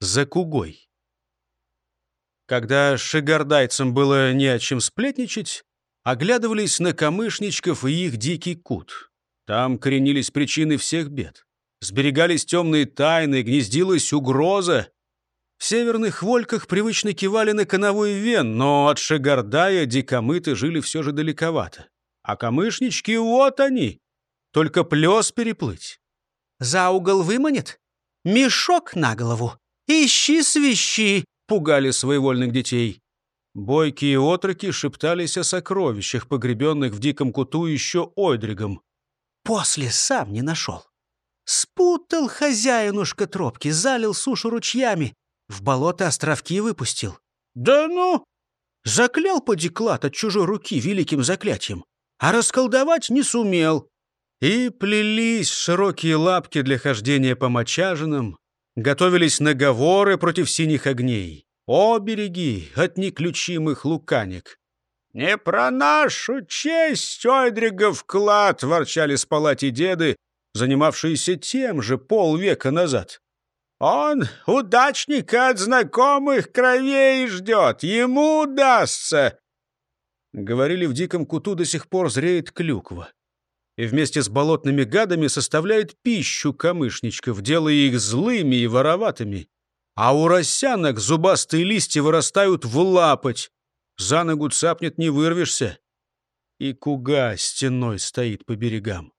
за Кугой. Когда шигардайцам было не о чем сплетничать, оглядывались на камышничков и их дикий кут. Там коренились причины всех бед. Сберегались темные тайны, гнездилась угроза. В северных вольках привычно кивали на коновой вен, но от Шагардая дикомыты жили все же далековато. А камышнички вот они, только плес переплыть. «За угол выманит? Мешок на голову. Ищи свищи!» — пугали своевольных детей. Бойкие отроки шептались о сокровищах, погребенных в диком куту еще Ойдригом. «После сам не нашел. Спутал хозяинушка тропки, залил сушу ручьями, в болото островки выпустил. Да ну! Заклял подеклад от чужой руки великим заклятием, а расколдовать не сумел. И плелись широкие лапки для хождения по мочажинам, готовились наговоры против синих огней. О, береги от неключимых луканик! «Не про нашу честь, Ойдрига, вклад!» — ворчали с палати деды, занимавшиеся тем же полвека назад. «Он удачника от знакомых кровей ждет, ему удастся!» Говорили, в диком куту до сих пор зреет клюква. И вместе с болотными гадами составляет пищу камышничков, делая их злыми и вороватыми. А у росянок зубастые листья вырастают в лапоть. За ногу цапнет, не вырвешься. И куга стеной стоит по берегам.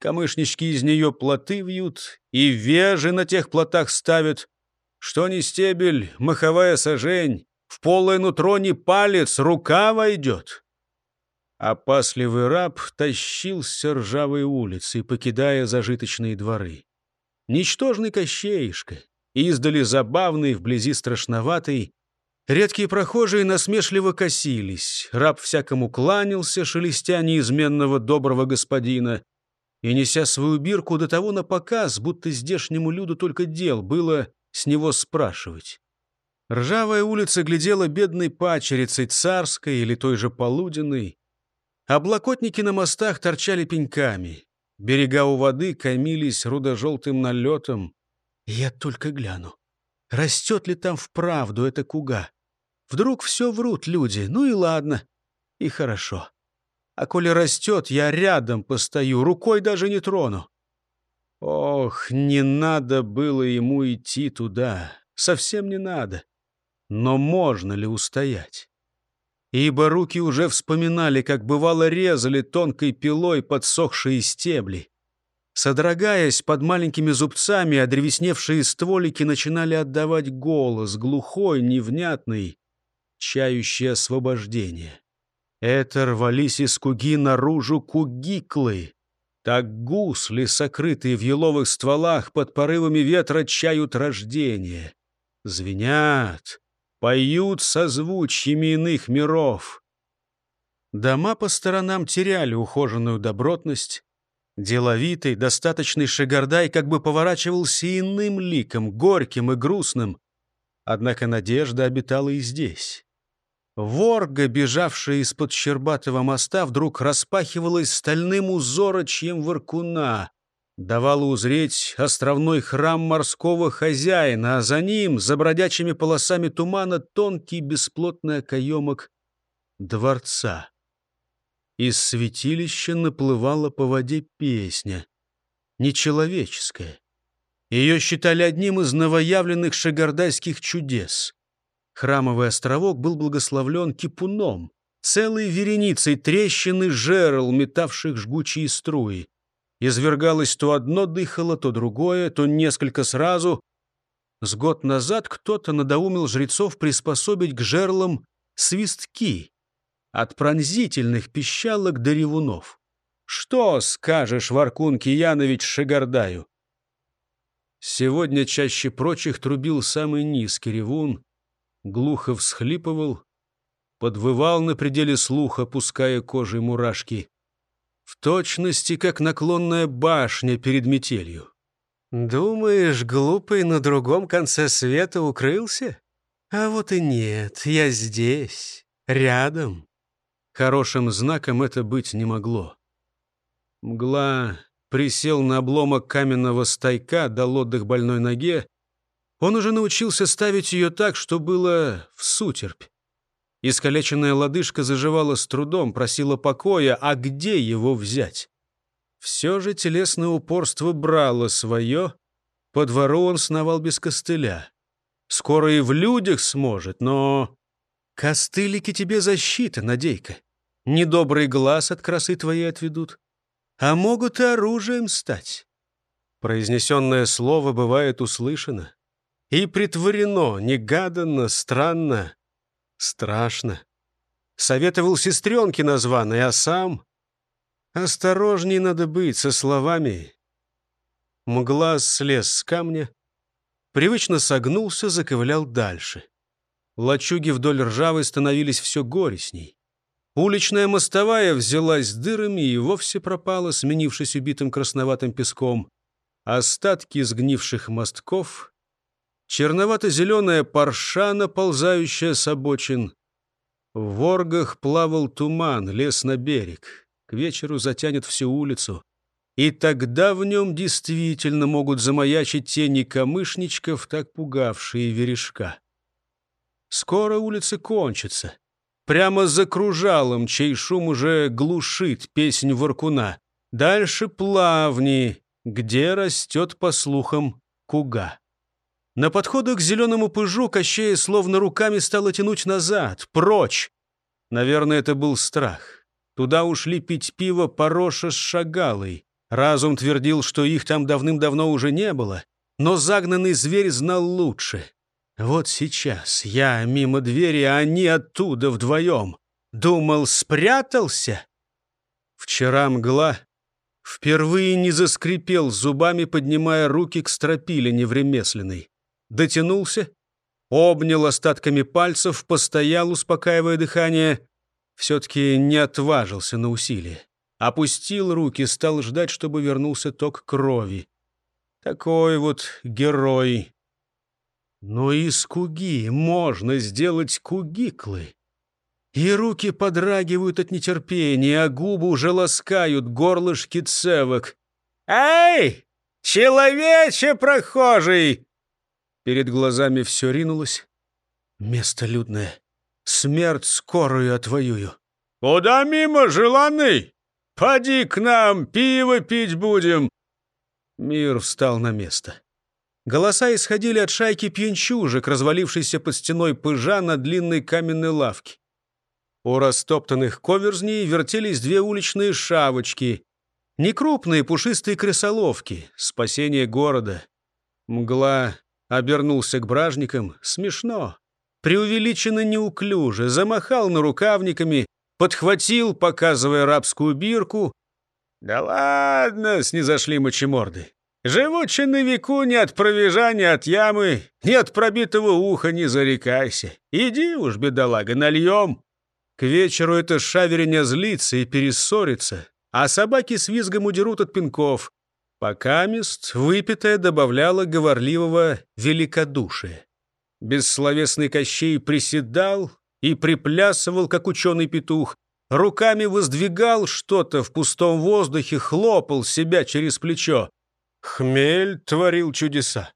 Камышнички из нее плоты вьют, и вежи на тех плотах ставят. Что ни стебель, маховая сажень, в полое нутро не палец, рука войдет. Опасливый раб тащился ржавой улицей, покидая зажиточные дворы. Ничтожный Кощеишка, издали забавный, вблизи страшноватый, Редкие прохожие насмешливо косились. Раб всякому кланялся, шелестя неизменного доброго господина и неся свою бирку до того на показ, будто здешнему люду только дел было с него спрашивать. Ржавая улица глядела бедной пачерицей царской или той же полуденной. Облокотники на мостах торчали пеньками. Берега у воды камились рудожелтым налетом. Я только гляну. Растет ли там вправду эта куга? Вдруг все врут люди, ну и ладно, и хорошо. А коли растет, я рядом постою, рукой даже не трону. Ох, не надо было ему идти туда, совсем не надо. Но можно ли устоять? Ибо руки уже вспоминали, как бывало резали тонкой пилой подсохшие стебли. Содрогаясь под маленькими зубцами, одревесневшие стволики начинали отдавать голос, глухой, невнятный, чающий освобождение. Это рвались из куги наружу кугиклы. Так гусли, сокрытые в еловых стволах, под порывами ветра чают рождение. Звенят, поют созвучьями иных миров. Дома по сторонам теряли ухоженную добротность. Деловитый, достаточный Шагардай как бы поворачивался иным ликом, горьким и грустным. Однако надежда обитала и здесь. Ворга, бежавшая из-под Щербатого моста, вдруг распахивалась стальным узорочьем воркуна, давала узреть островной храм морского хозяина, а за ним, за бродячими полосами тумана, тонкий бесплотный окоемок дворца. Из святилища наплывала по воде песня, нечеловеческая. Ее считали одним из новоявленных шагардайских чудес. Храмовый островок был благословлен кипуном, целой вереницей трещины жерл, метавших жгучие струи. Извергалось то одно дыхало, то другое, то несколько сразу. С год назад кто-то надоумил жрецов приспособить к жерлам свистки от пронзительных пищалок до ревунов. Что скажешь, Варкун Киянович Шигардаю? Сегодня чаще прочих трубил самый низкий ревун, глухо всхлипывал, подвывал на пределе слуха, пуская кожей мурашки. В точности, как наклонная башня перед метелью. «Думаешь, глупый на другом конце света укрылся? А вот и нет, я здесь, рядом». Хорошим знаком это быть не могло. Мгла присел на обломок каменного стойка, дал отдых больной ноге, Он уже научился ставить ее так, что было в сутерпь. Искалеченная лодыжка заживала с трудом, просила покоя, а где его взять? Все же телесное упорство брало свое. По двору он сновал без костыля. Скоро и в людях сможет, но... Костылики тебе защита, Надейка. Недобрый глаз от красы твоей отведут. А могут и оружием стать. Произнесенное слово бывает услышано и притворено негаданно, странно, страшно. Советовал сестренке названной, а сам... Осторожней надо быть со словами. Мгла слез с камня, привычно согнулся, заковылял дальше. Лачуги вдоль ржавой становились все горестней. Уличная мостовая взялась дырами и вовсе пропала, сменившись убитым красноватым песком. Остатки сгнивших мостков черновато-зеленая парша, наползающая с обочин. В воргах плавал туман, лес на берег. К вечеру затянет всю улицу. И тогда в нем действительно могут замаячить тени камышничков, так пугавшие верешка. Скоро улица кончится. Прямо за кружалом, чей шум уже глушит песнь воркуна. Дальше плавни, где растет, по слухам, куга. На подходах к зеленому пыжу Кощея словно руками стало тянуть назад, прочь. Наверное, это был страх. Туда ушли пить пиво Пороша с Шагалой. Разум твердил, что их там давным-давно уже не было, но загнанный зверь знал лучше. Вот сейчас я мимо двери, а они оттуда вдвоем. Думал, спрятался? Вчера мгла впервые не заскрипел зубами, поднимая руки к стропилине в ремесленной дотянулся, обнял остатками пальцев, постоял, успокаивая дыхание. Все-таки не отважился на усилие. Опустил руки, стал ждать, чтобы вернулся ток крови. Такой вот герой. Но из куги можно сделать кугиклы. И руки подрагивают от нетерпения, а губы уже ласкают горлышки цевок. «Эй, человече прохожий!» Перед глазами все ринулось. Место людное. Смерть скорую отвоюю. «Куда мимо, желанный? Поди к нам, пиво пить будем!» Мир встал на место. Голоса исходили от шайки пьянчужек, развалившейся под стеной пыжа на длинной каменной лавке. У растоптанных коверзней вертелись две уличные шавочки. Некрупные пушистые крысоловки. Спасение города. Мгла Обернулся к бражникам. Смешно. Преувеличенно неуклюже. Замахал на рукавниками, подхватил, показывая рабскую бирку. «Да ладно!» — снизошли мочеморды. «Живучи на веку ни от провежа, ни от ямы, ни от пробитого уха не зарекайся. Иди уж, бедолага, нальем!» К вечеру это шавериня злится и перессорится, а собаки с визгом удерут от пинков. Пока мест выпитое добавляло говорливого великодушия. Бессловесный Кощей приседал и приплясывал, как ученый петух, руками воздвигал что-то в пустом воздухе, хлопал себя через плечо. Хмель творил чудеса.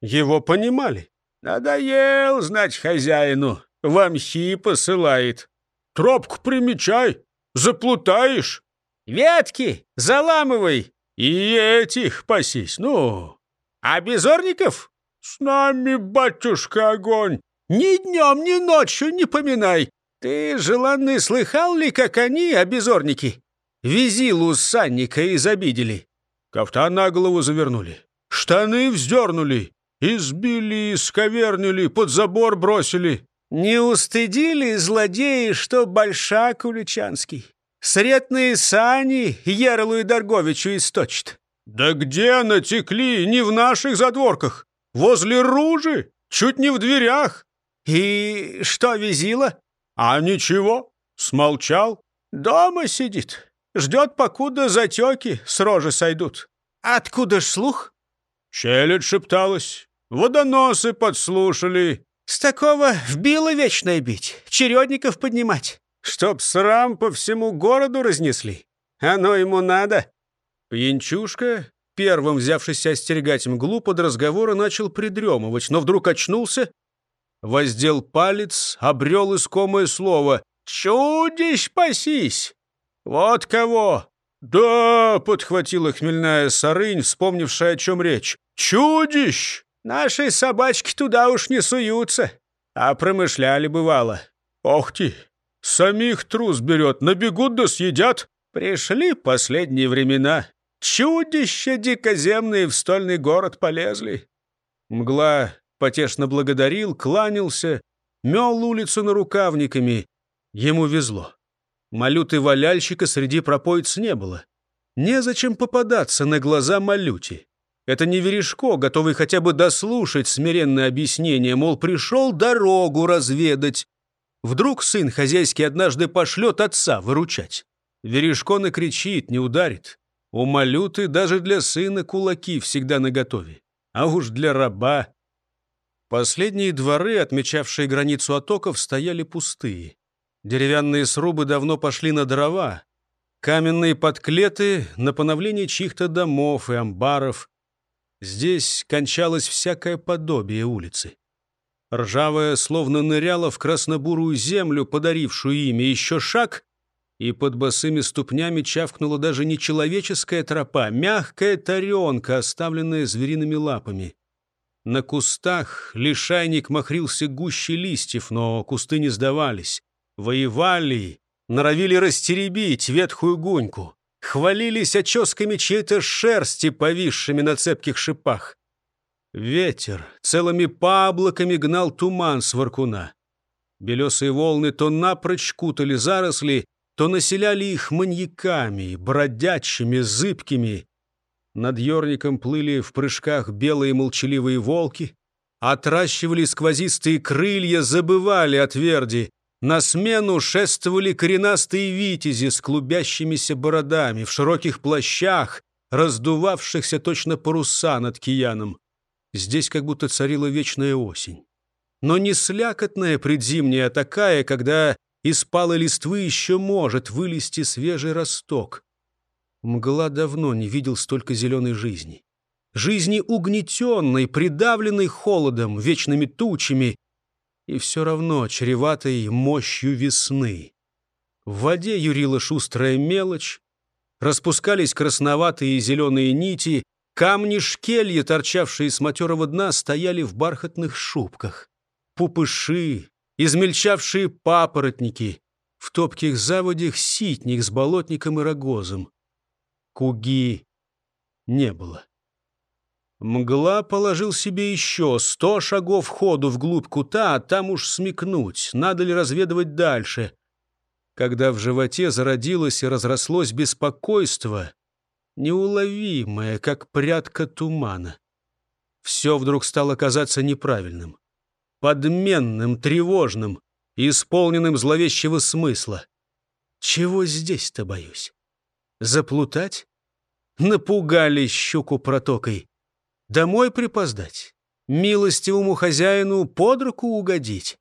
Его понимали. «Надоел, знать, хозяину, в мхи посылает. Тропку примечай, заплутаешь. Ветки заламывай, и этих пасись, ну. А безорников? С нами, батюшка, огонь. Ни днем, ни ночью не поминай. Ты, желанный, слыхал ли, как они, обезорники, визилу с Санника изобидели? Кафтан на голову завернули, штаны вздернули, избили, сковернили, под забор бросили. Не устыдили злодеи, что большак уличанский? Средные сани Ерлу и Дорговичу источат. Да где натекли? Не в наших задворках. Возле ружи, чуть не в дверях. И что визила? А ничего, смолчал. Дома сидит, ждет, покуда затеки с рожи сойдут. Откуда ж слух? Челядь шепталась, водоносы подслушали. С такого вбило вечное бить, чередников поднимать. Чтоб срам по всему городу разнесли. Оно ему надо. Пьянчушка первым взявшийся остерегать мглу, под разговора начал придремывать, но вдруг очнулся, воздел палец, обрел искомое слово «Чудищ пасись!» «Вот кого!» «Да!» — подхватила хмельная сарынь, вспомнившая, о чем речь. «Чудищ! Наши собачки туда уж не суются, а промышляли бывало. Ох ты! Самих трус берет, набегут да съедят. Пришли последние времена. Чудища дикоземные в стольный город полезли». Мгла потешно благодарил, кланялся, мел улицу на рукавниками. Ему везло. Малюты валяльщика среди пропоиц не было. Незачем попадаться на глаза малюте. Это не Верешко, готовый хотя бы дослушать смиренное объяснение, мол, пришел дорогу разведать. Вдруг сын хозяйский однажды пошлет отца выручать. Верешко накричит, не ударит. У малюты даже для сына кулаки всегда наготове. А уж для раба... Последние дворы, отмечавшие границу отоков, стояли пустые. Деревянные срубы давно пошли на дрова. Каменные подклеты — на поновление чьих-то домов и амбаров. Здесь кончалось всякое подобие улицы. Ржавая словно ныряла в краснобурую землю, подарившую имя еще шаг, и под босыми ступнями чавкнула даже не человеческая тропа, мягкая таренка, оставленная звериными лапами. На кустах лишайник махрился гуще листьев, но кусты не сдавались воевали, норовили растеребить ветхую гуньку, хвалились оческами чьей-то шерсти, повисшими на цепких шипах. Ветер целыми паблоками гнал туман с воркуна. Белесые волны то напрочь кутали заросли, то населяли их маньяками, бродячими, зыбкими. Над ерником плыли в прыжках белые молчаливые волки, отращивали сквозистые крылья, забывали о тверди, на смену шествовали коренастые витязи с клубящимися бородами, в широких плащах, раздувавшихся точно паруса над кияном. Здесь как будто царила вечная осень. Но не слякотная предзимняя, а такая, когда из палой листвы еще может вылезти свежий росток. Мгла давно не видел столько зеленой жизни. Жизни угнетенной, придавленной холодом, вечными тучами и все равно чреватой мощью весны. В воде юрила шустрая мелочь, распускались красноватые и зеленые нити, камни-шкелья, торчавшие с матерого дна, стояли в бархатных шубках. Пупыши, измельчавшие папоротники, в топких заводях ситник с болотником и рогозом. Куги не было. Мгла положил себе еще сто шагов ходу вглубь кута, а там уж смекнуть, надо ли разведывать дальше. Когда в животе зародилось и разрослось беспокойство, неуловимое, как прядка тумана. Все вдруг стало казаться неправильным, подменным, тревожным, исполненным зловещего смысла. Чего здесь-то боюсь? Заплутать? Напугали щуку протокой. Домой припоздать? Милостивому хозяину под руку угодить?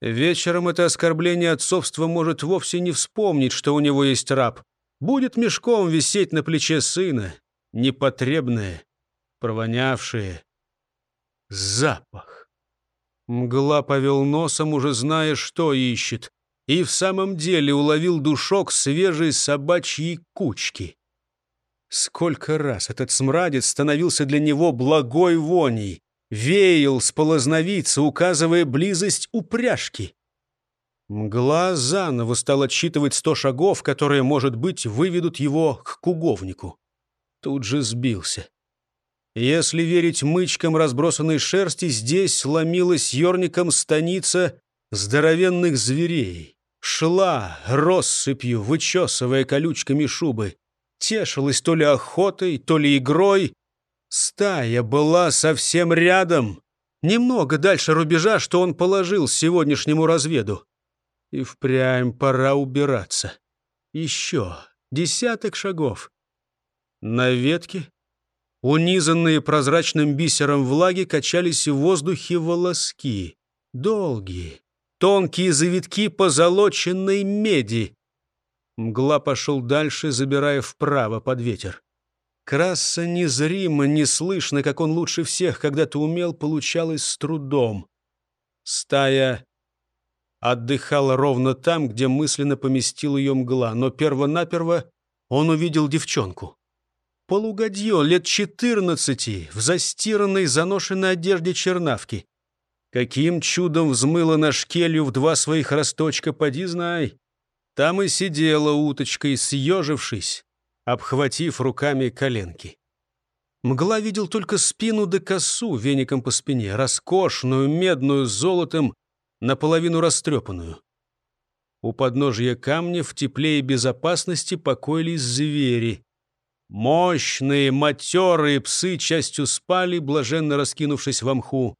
Вечером это оскорбление отцовства может вовсе не вспомнить, что у него есть раб. Будет мешком висеть на плече сына, непотребное, провонявшее. Запах. Мгла повел носом, уже зная, что ищет, и в самом деле уловил душок свежей собачьей кучки. Сколько раз этот смрадец становился для него благой воней, веял с полозновицы, указывая близость упряжки. Мгла заново стал отсчитывать сто шагов, которые, может быть, выведут его к куговнику. Тут же сбился. Если верить мычкам разбросанной шерсти, здесь ломилась ерником станица здоровенных зверей. Шла россыпью, вычесывая колючками шубы тешилась то ли охотой, то ли игрой. Стая была совсем рядом, немного дальше рубежа, что он положил сегодняшнему разведу. И впрямь пора убираться. Еще десяток шагов. На ветке, унизанные прозрачным бисером влаги, качались в воздухе волоски. Долгие, тонкие завитки позолоченной меди. Мгла пошел дальше, забирая вправо под ветер. Краса незримо, не слышно, как он лучше всех когда-то умел, получалось с трудом. Стая отдыхала ровно там, где мысленно поместил ее мгла, но перво-наперво он увидел девчонку. Полугодье, лет четырнадцати, в застиранной, заношенной одежде чернавки. Каким чудом взмыла на шкелью в два своих росточка, поди знай. Там и сидела уточкой, съежившись, обхватив руками коленки. Мгла видел только спину да косу веником по спине, роскошную, медную, золотом, наполовину растрепанную. У подножья камня в тепле и безопасности покоились звери. Мощные, матерые псы частью спали, блаженно раскинувшись в мху.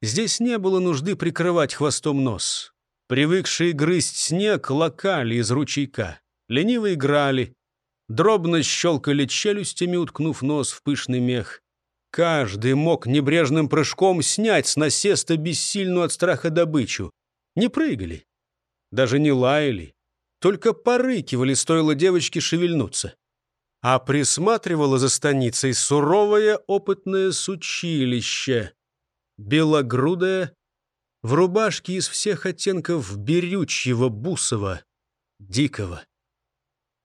Здесь не было нужды прикрывать хвостом нос. Привыкшие грызть снег локали из ручейка. Лениво играли. Дробно щелкали челюстями, уткнув нос в пышный мех. Каждый мог небрежным прыжком снять с насеста бессильную от страха добычу. Не прыгали, даже не лаяли, только порыкивали, стоило девочке шевельнуться а присматривало за станицей суровое опытное сучилище, белогрудое, в рубашке из всех оттенков берючьего, бусова, дикого.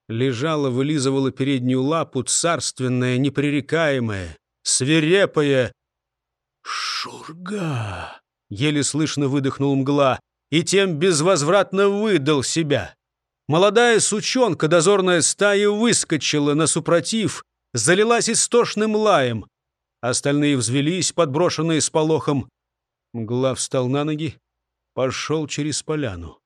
Лежала, вылизывала переднюю лапу, царственная, непререкаемая, свирепая. «Шурга!» — еле слышно выдохнул мгла, и тем безвозвратно выдал себя. Молодая сучонка дозорная стая выскочила на супротив, залилась истошным лаем. Остальные взвелись, подброшенные с полохом. Мгла встал на ноги, пошел через поляну.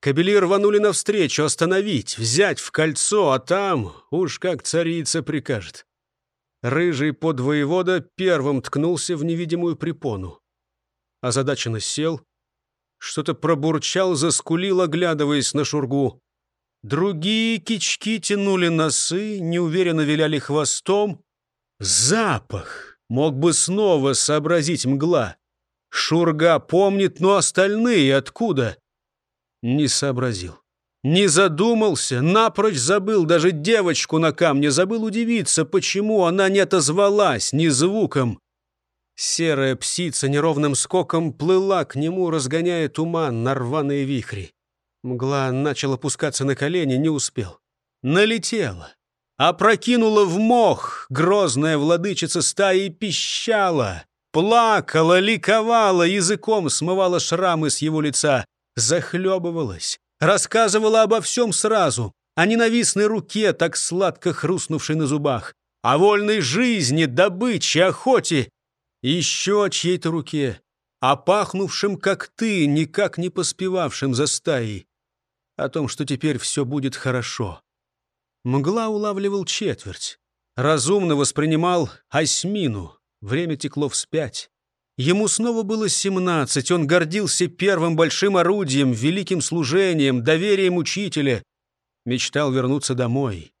Кобели рванули навстречу, остановить, взять в кольцо, а там уж как царица прикажет. Рыжий подвоевода первым ткнулся в невидимую препону. Озадаченно сел, что-то пробурчал, заскулил, оглядываясь на шургу. Другие кички тянули носы, неуверенно виляли хвостом. Запах! Мог бы снова сообразить мгла. Шурга помнит, но остальные откуда? Не сообразил. Не задумался, напрочь забыл, даже девочку на камне забыл удивиться, почему она не отозвалась ни звуком. Серая птица неровным скоком плыла к нему, разгоняя туман на рваные вихри. Мгла начала опускаться на колени, не успел. Налетела. Опрокинула в мох грозная владычица стаи пищала. Плакала, ликовала, языком смывала шрамы с его лица. Захлебывалась. Рассказывала обо всем сразу. О ненавистной руке, так сладко хрустнувшей на зубах. О вольной жизни, добыче, охоте. Еще о чьей-то руке. О пахнувшем, как ты, никак не поспевавшем за стаей о том, что теперь все будет хорошо. Мгла улавливал четверть. Разумно воспринимал осьмину. Время текло вспять. Ему снова было семнадцать. Он гордился первым большим орудием, великим служением, доверием учителя. Мечтал вернуться домой.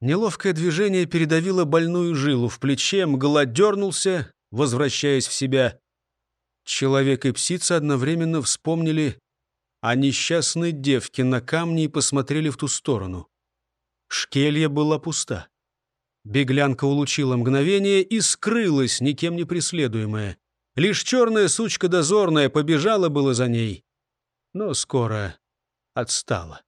Неловкое движение передавило больную жилу в плече, мгла дернулся, возвращаясь в себя. Человек и птица одновременно вспомнили а несчастные девки на камне и посмотрели в ту сторону. Шкелья была пуста. Беглянка улучила мгновение и скрылась, никем не преследуемая. Лишь черная сучка дозорная побежала было за ней, но скоро отстала.